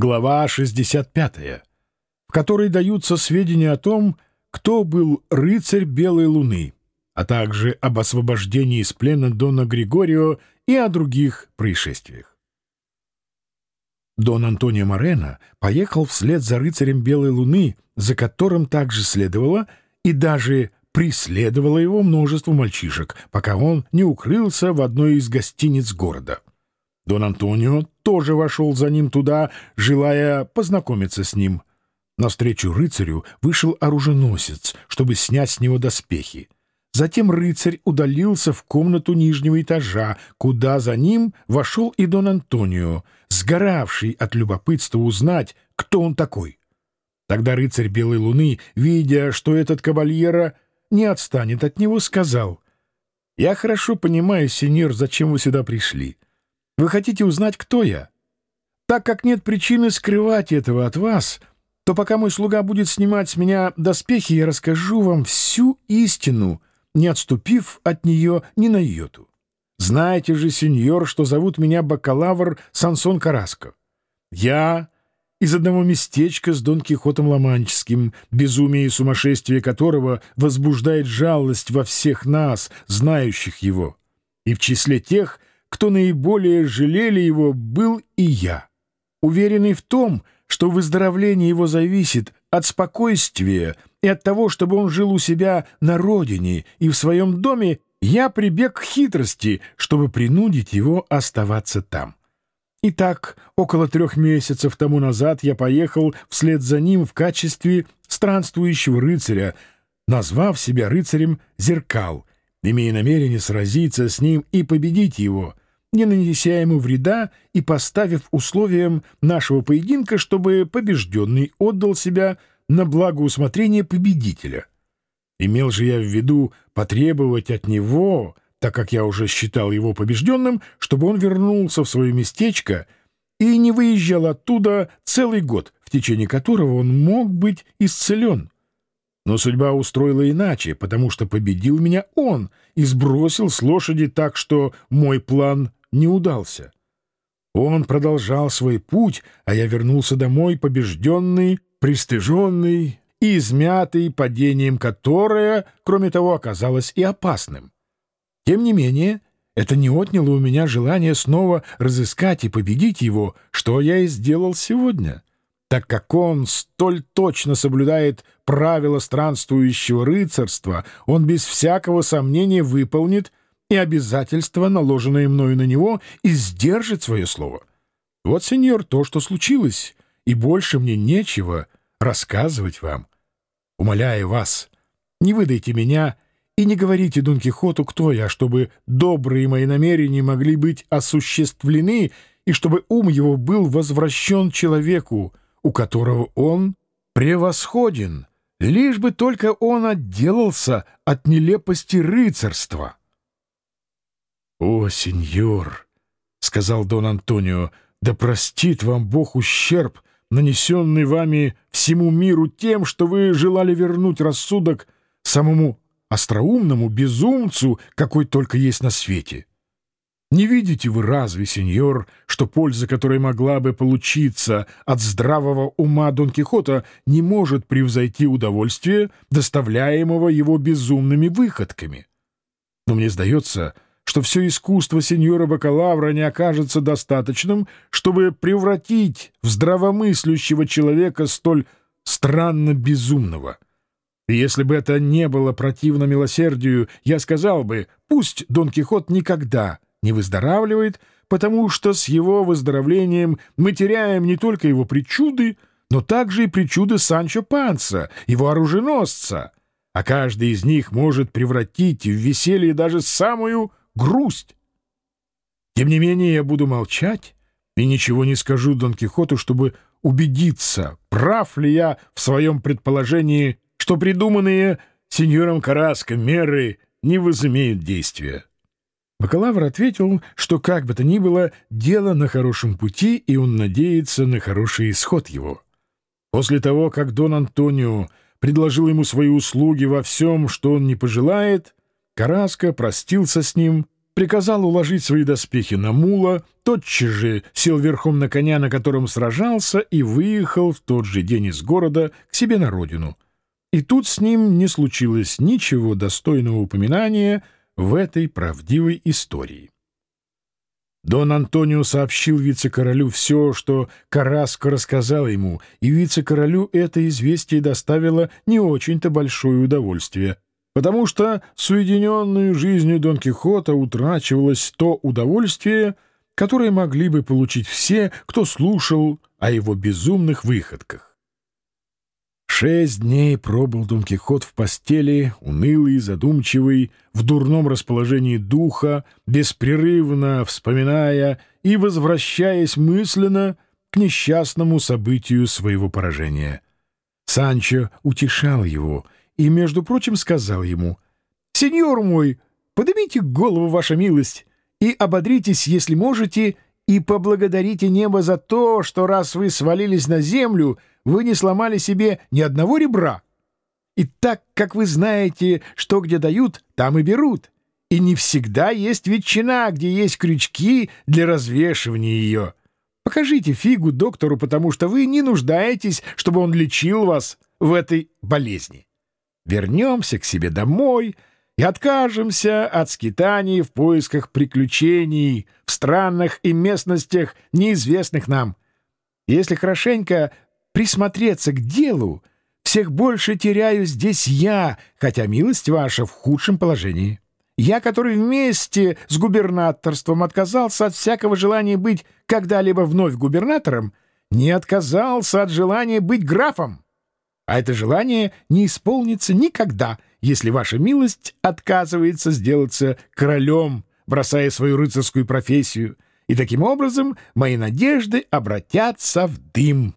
глава 65, в которой даются сведения о том, кто был рыцарь Белой Луны, а также об освобождении из плена Дона Григорио и о других происшествиях. Дон Антонио Морено поехал вслед за рыцарем Белой Луны, за которым также следовало и даже преследовало его множество мальчишек, пока он не укрылся в одной из гостиниц города. Дон Антонио тоже вошел за ним туда, желая познакомиться с ним. Навстречу рыцарю вышел оруженосец, чтобы снять с него доспехи. Затем рыцарь удалился в комнату нижнего этажа, куда за ним вошел и Дон Антонио, сгоравший от любопытства узнать, кто он такой. Тогда рыцарь Белой Луны, видя, что этот кабальера не отстанет от него, сказал, «Я хорошо понимаю, сеньор, зачем вы сюда пришли. Вы хотите узнать, кто я? Так как нет причины скрывать этого от вас, то пока мой слуга будет снимать с меня доспехи, я расскажу вам всю истину, не отступив от нее ни на йоту. Знаете же, сеньор, что зовут меня бакалавр Сансон Караско. Я из одного местечка с Дон Кихотом Ломанческим, безумие и сумасшествие которого возбуждает жалость во всех нас, знающих его. И в числе тех, кто наиболее жалели его, был и я. Уверенный в том, что выздоровление его зависит от спокойствия и от того, чтобы он жил у себя на родине и в своем доме, я прибег к хитрости, чтобы принудить его оставаться там. Итак, около трех месяцев тому назад я поехал вслед за ним в качестве странствующего рыцаря, назвав себя рыцарем Зеркал, имея намерение сразиться с ним и победить его, не нанеся ему вреда и поставив условием нашего поединка, чтобы побежденный отдал себя на благоусмотрение победителя. Имел же я в виду потребовать от него так как я уже считал его побежденным, чтобы он вернулся в свое местечко и не выезжал оттуда целый год, в течение которого он мог быть исцелен. Но судьба устроила иначе, потому что победил меня он и сбросил с лошади так, что мой план не удался. Он продолжал свой путь, а я вернулся домой побежденный, пристыженный и измятый падением, которое, кроме того, оказалось и опасным. Тем не менее, это не отняло у меня желание снова разыскать и победить его, что я и сделал сегодня, так как он столь точно соблюдает правила странствующего рыцарства, он без всякого сомнения выполнит и обязательства, наложенные мною на него, и сдержит свое слово. Вот, сеньор, то, что случилось, и больше мне нечего рассказывать вам. Умоляю вас, не выдайте меня и не говорите Дон Кихоту, кто я, чтобы добрые мои намерения могли быть осуществлены и чтобы ум его был возвращен человеку, у которого он превосходен, лишь бы только он отделался от нелепости рыцарства. — О, сеньор, — сказал Дон Антонио, — да простит вам Бог ущерб, нанесенный вами всему миру тем, что вы желали вернуть рассудок самому остроумному безумцу, какой только есть на свете. Не видите вы разве, сеньор, что польза, которая могла бы получиться от здравого ума Дон Кихота, не может превзойти удовольствие, доставляемого его безумными выходками? Но мне сдается, что все искусство сеньора Бакалавра не окажется достаточным, чтобы превратить в здравомыслящего человека столь странно безумного — и если бы это не было противно милосердию, я сказал бы, пусть Дон Кихот никогда не выздоравливает, потому что с его выздоровлением мы теряем не только его причуды, но также и причуды Санчо Панса, его оруженосца, а каждый из них может превратить в веселье даже самую грусть. Тем не менее я буду молчать и ничего не скажу Дон Кихоту, чтобы убедиться, прав ли я в своем предположении что придуманные сеньором Караско меры не возымеют действия. Бакалавр ответил, что как бы то ни было, дело на хорошем пути, и он надеется на хороший исход его. После того, как Дон Антонио предложил ему свои услуги во всем, что он не пожелает, Караско простился с ним приказал уложить свои доспехи на мула, тотчас же сел верхом на коня, на котором сражался, и выехал в тот же день из города к себе на родину. И тут с ним не случилось ничего достойного упоминания в этой правдивой истории. Дон Антонио сообщил вице-королю все, что Караско рассказал ему, и вице-королю это известие доставило не очень-то большое удовольствие — потому что с уединенной жизнью Дон Кихота утрачивалось то удовольствие, которое могли бы получить все, кто слушал о его безумных выходках. Шесть дней пробыл Дон Кихот в постели, унылый, задумчивый, в дурном расположении духа, беспрерывно вспоминая и возвращаясь мысленно к несчастному событию своего поражения. Санчо утешал его — и, между прочим, сказал ему, «Сеньор мой, поднимите голову, ваша милость, и ободритесь, если можете, и поблагодарите небо за то, что раз вы свалились на землю, вы не сломали себе ни одного ребра. И так, как вы знаете, что где дают, там и берут. И не всегда есть ветчина, где есть крючки для развешивания ее. Покажите фигу доктору, потому что вы не нуждаетесь, чтобы он лечил вас в этой болезни вернемся к себе домой и откажемся от скитаний в поисках приключений в странных и местностях, неизвестных нам. Если хорошенько присмотреться к делу, всех больше теряю здесь я, хотя милость ваша в худшем положении. Я, который вместе с губернаторством отказался от всякого желания быть когда-либо вновь губернатором, не отказался от желания быть графом. А это желание не исполнится никогда, если ваша милость отказывается сделаться королем, бросая свою рыцарскую профессию, и таким образом мои надежды обратятся в дым».